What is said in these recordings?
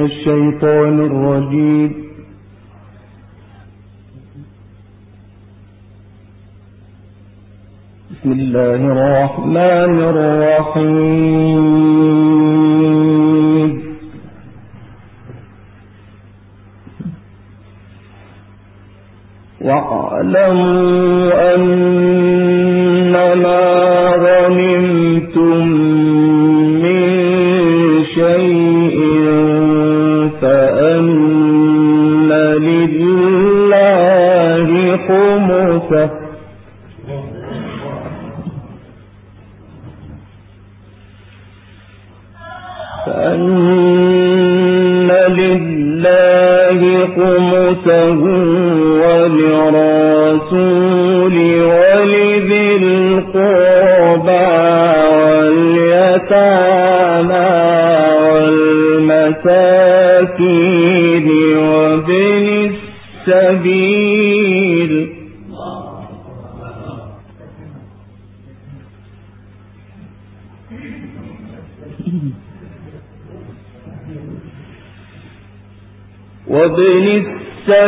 الشيطان الرجيم. بسم الله الرحمن الرحيم. واعلموا أنما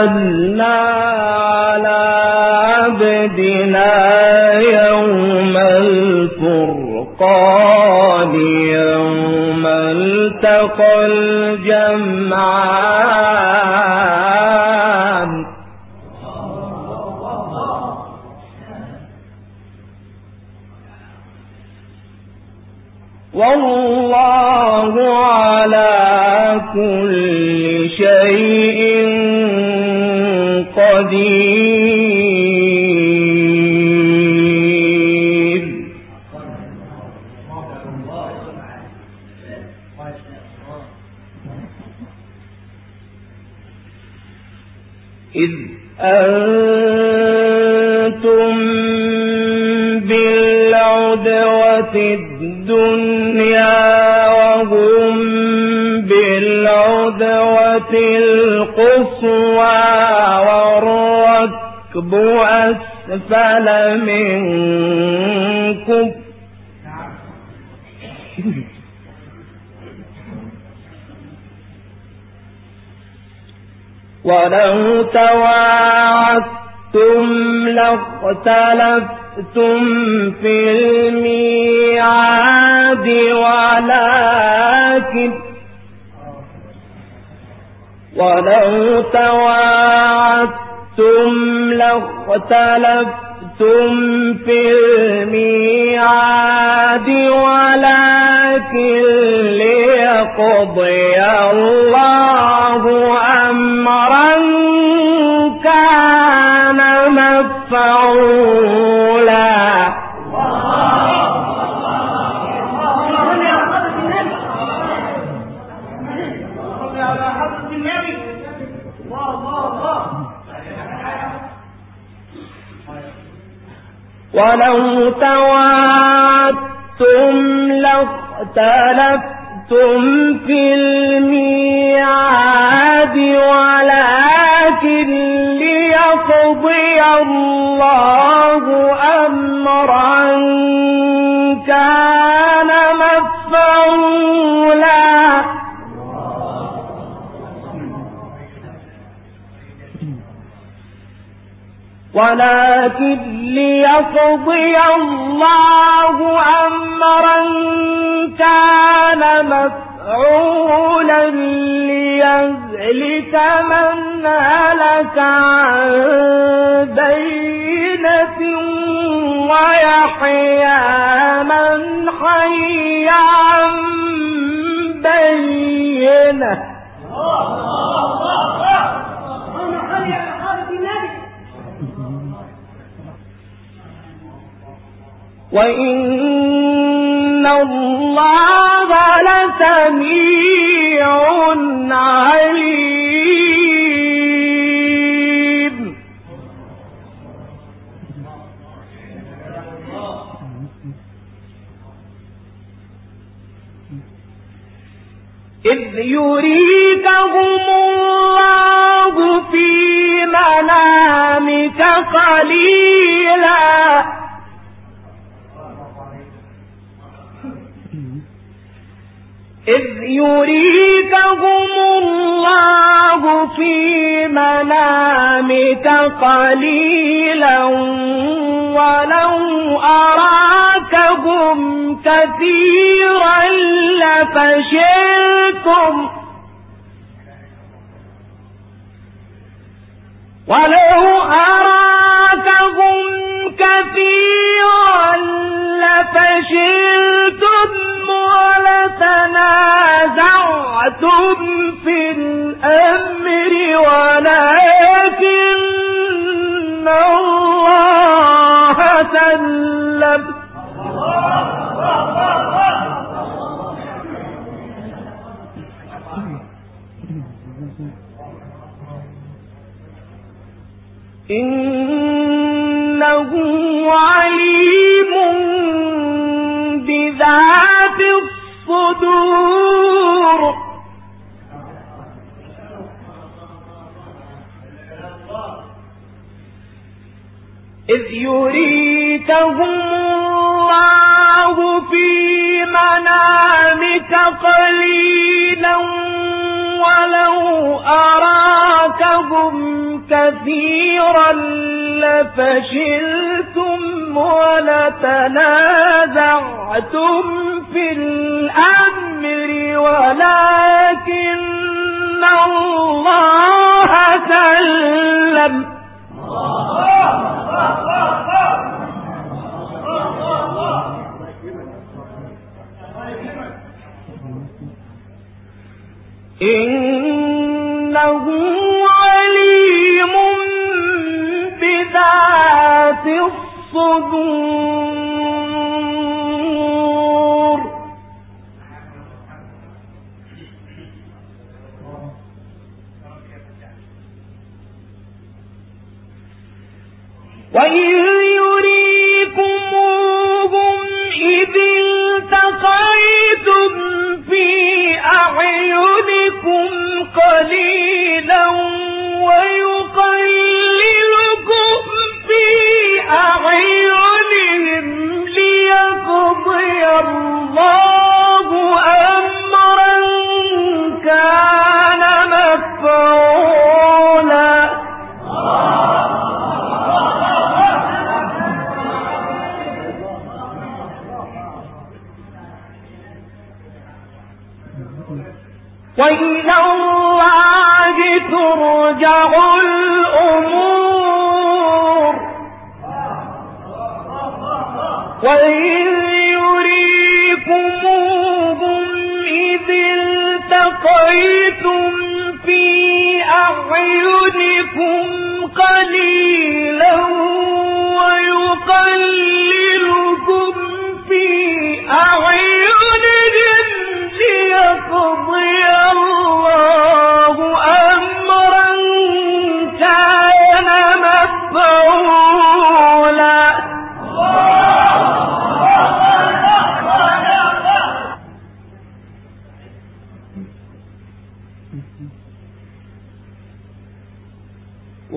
أنزلنا على عبدنا يوم الفرقان يوم التقى الجمعان. أنتم بالعدوة الدنيا وهم بالعدوة القصوى والركب أسفل منكم ولو تواعدتم لاختلفتم في الميعاد ولكن ولو تواعدتم لاختلفتم في الميعاد ولكن ليقضي الله ولو توعدتم لاختلفتم في الميعاد ولكن ليقضي الله أمرا كان مفعولا. ولكن ليقضي الله أمرا كان مفعولا ليهلك من هلك عن من حي عن بينة. وإن الله لسميع إذ يريكهم الله في منامك قليلا. إذ يريكهم الله في منامك قليلا. ولو أراكهم كثيرا لفشلتم ولو أراكهم كثيرا لفشلتم ولتنازعتم في الأمر ولتنازعتم في الأمر ولكن الله سلم. إنه الصدور. التقيتم في أعينكم قليلا ويقللكم قليلا ويقللكم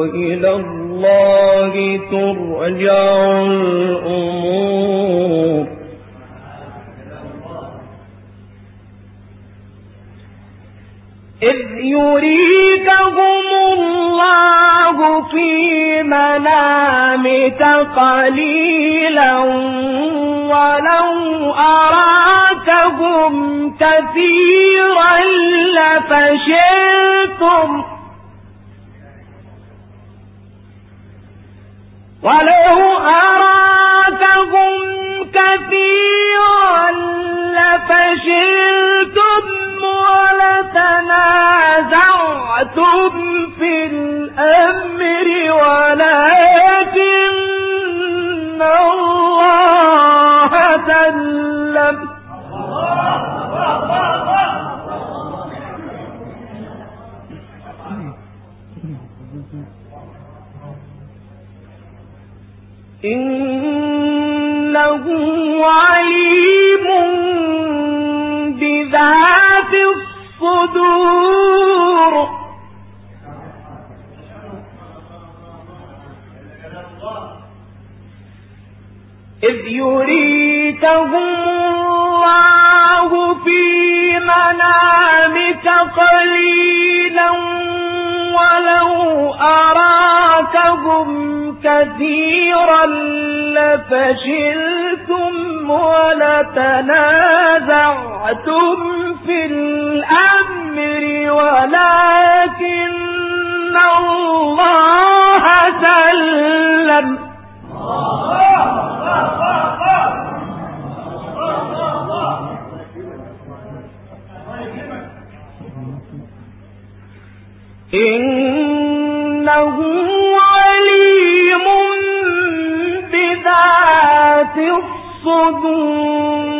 وإلى الله ترجع الأمور. إذ يريكهم الله في منامك قليلا ولو أراكهم كثيرا لفشلتم ولو أراكهم كثيرا لفشلتم ولتنازعتم في الأمر ولكن الله إنه عليم بذات الصدور. إذ يريكهم الله في منامك قليلا ولو أراكهم كثيرا لفشلتم ولتنازعتم في الأمر ولكن الله سلم. إنه الصدور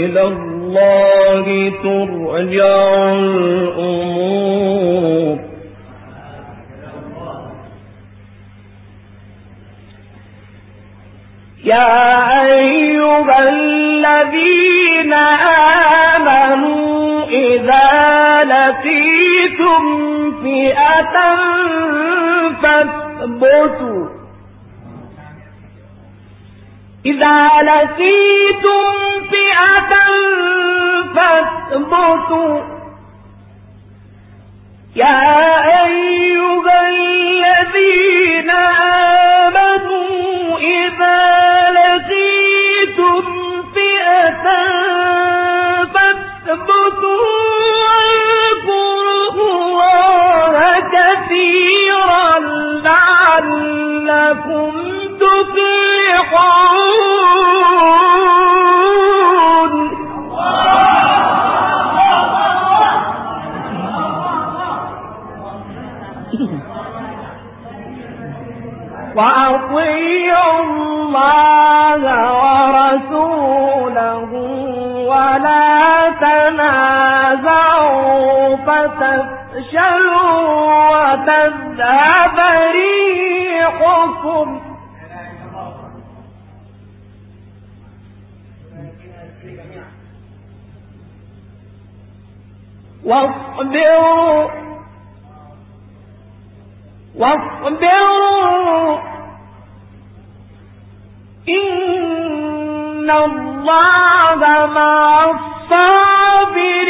وإلى الله ترجع الأمور. يا أيها الذين آمنوا إذا لقيتم فئة فاثبتوا. إذا لقيتم فئة فاثبتوا. يا أيها الذين آمنوا إذا لقيتم فئة فاثبتوا الله كثيرا لعلكم تفلحون. وتذهب ريحكم. واصبروا. واصبروا. إن الله مع الصابرين.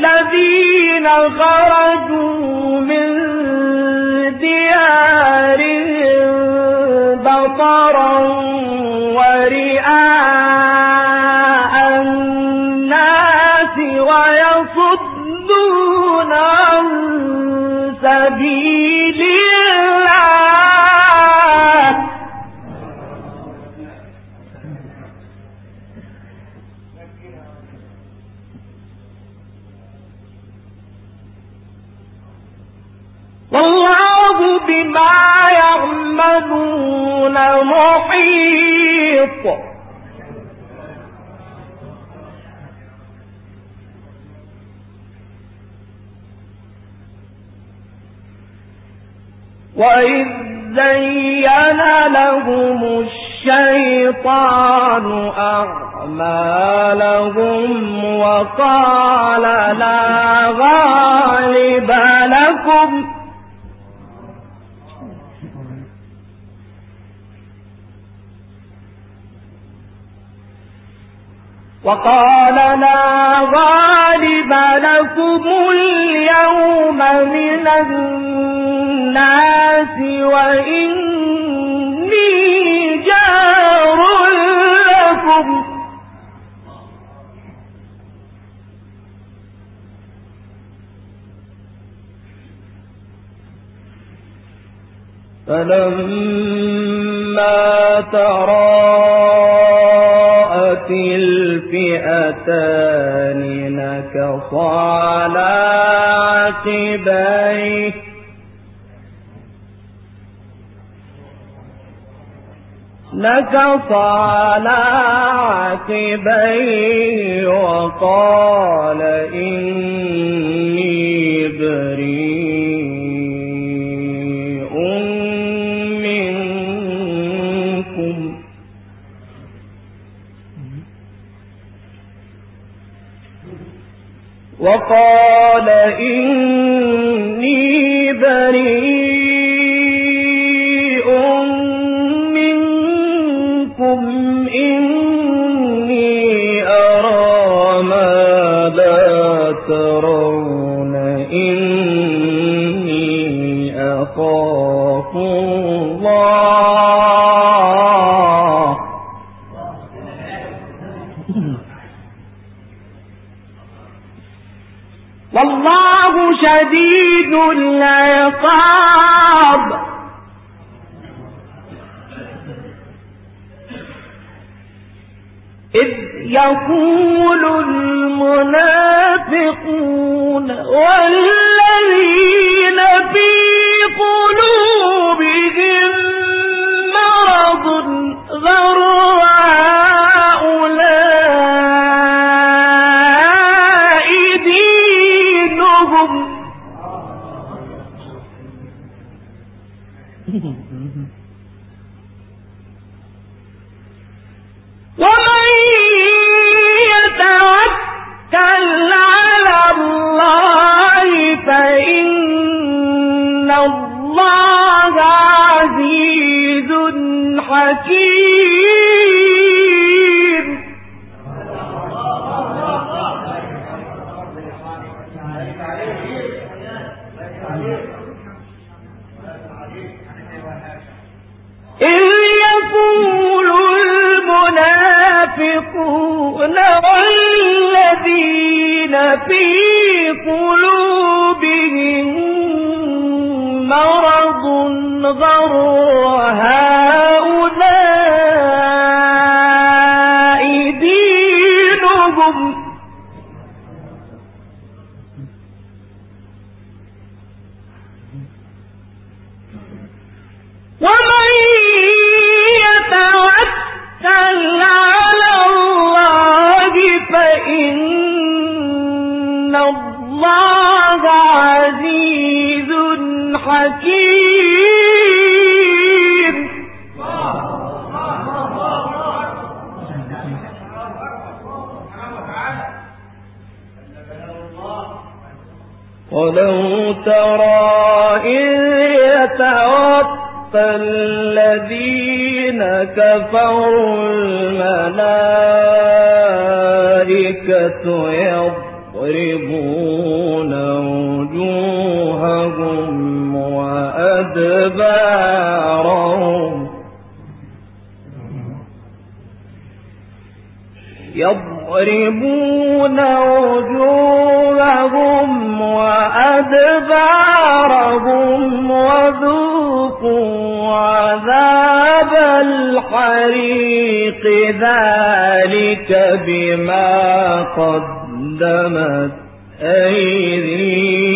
كالذين خرجوا من ديارهم بطرا وإذ زين لهم الشيطان أعمالهم وقال لا غالب لكم وقال لا غالب لكم اليوم من الناس وإني جار لكم. فلما تراءت الفئتان نكص على عقبيه نكص على عقبيه وقال إني بريء منكم. وقال إني ترون إني أخاف الله والله شديد العقاب إذ يقول المنافقون والذين في قلوبهم الله عزيز حكيم. إذ يقول المنافقون والذين في قلوبهم مرض غر هؤلاء دينهم. ومن يتوكل على الله فإن الله عزيز حكيم. ولو ترى إذ يتوفى الذين كفروا الملائكة يضربون وجوههم وأدبارهم يضربون وجوههم وأدبارهم وذوقوا عذاب الحريق ذلك بما قدمت أيديكم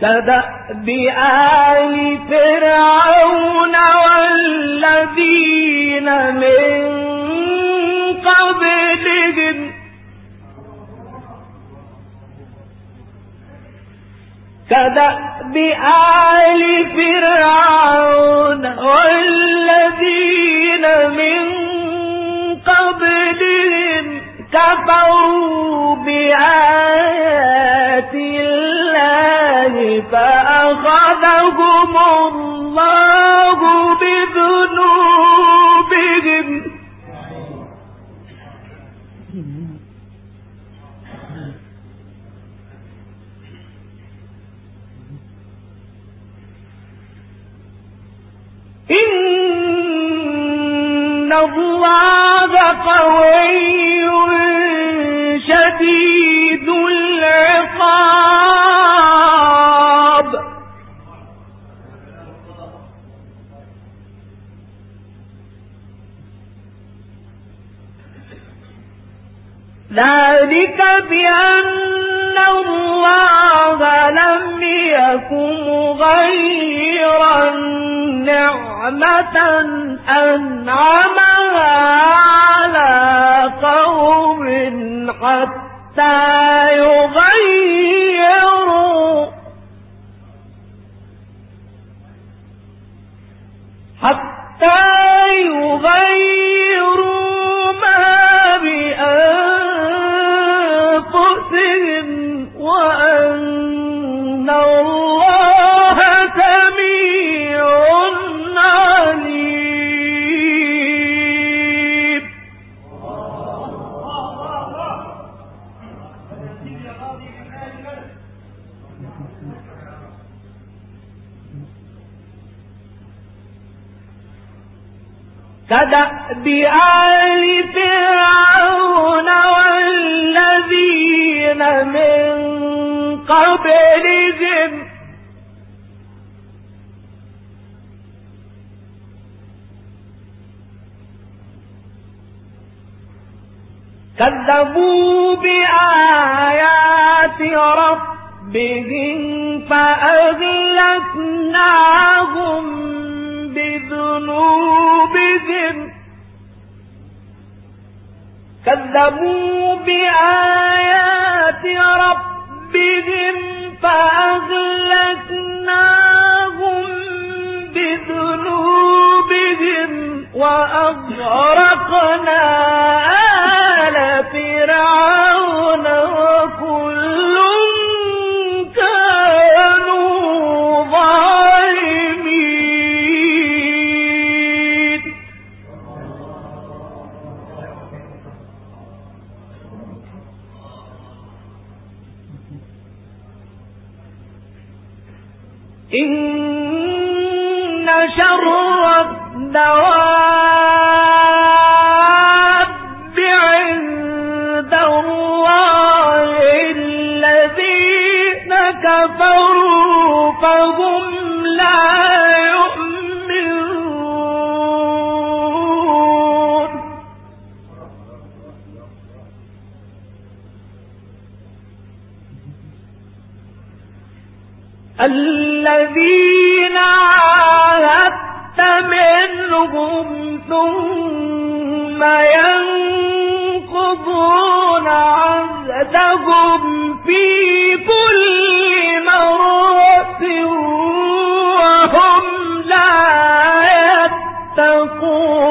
كدأب آل فرعون والذين من قبلهم. كدأب آل فرعون والذين من قبلهم. كفروا بآيات الله فأخذهم الله بذنوبهم. إن الله قوي شديد. غير نعمة أنعمها على قوم حتى يغيروا. حتى يغيروا. كدأب آل فرعون والذين من قبلهم. كذبوا بآيات ربهم فأهلكناهم بذنوبهم. كذبوا بآيات ربهم فأهلكناهم بذنوبهم وأغرقنا آل فرعون. إن شر الدواب عند الله الذين كفروا فهم لا الذين عاهدت منهم ثم ينقضون عهدهم في كل مرة وهم لا يتقون.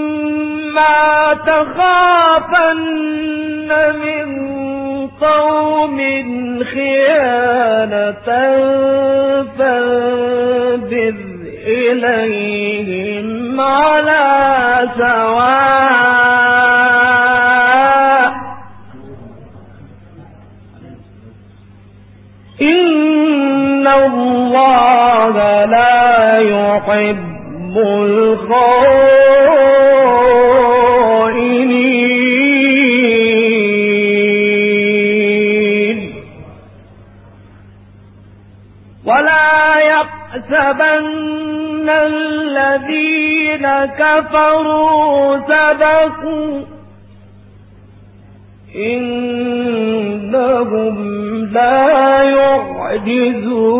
وإما تخافن من قوم خيانة فانبذ إليهم على سواء إن الله لا يحب كفروا سبقوا إنهم لا يعجزون.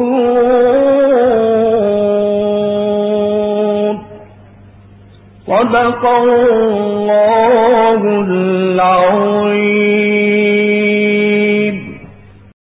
صدق الله العظيم.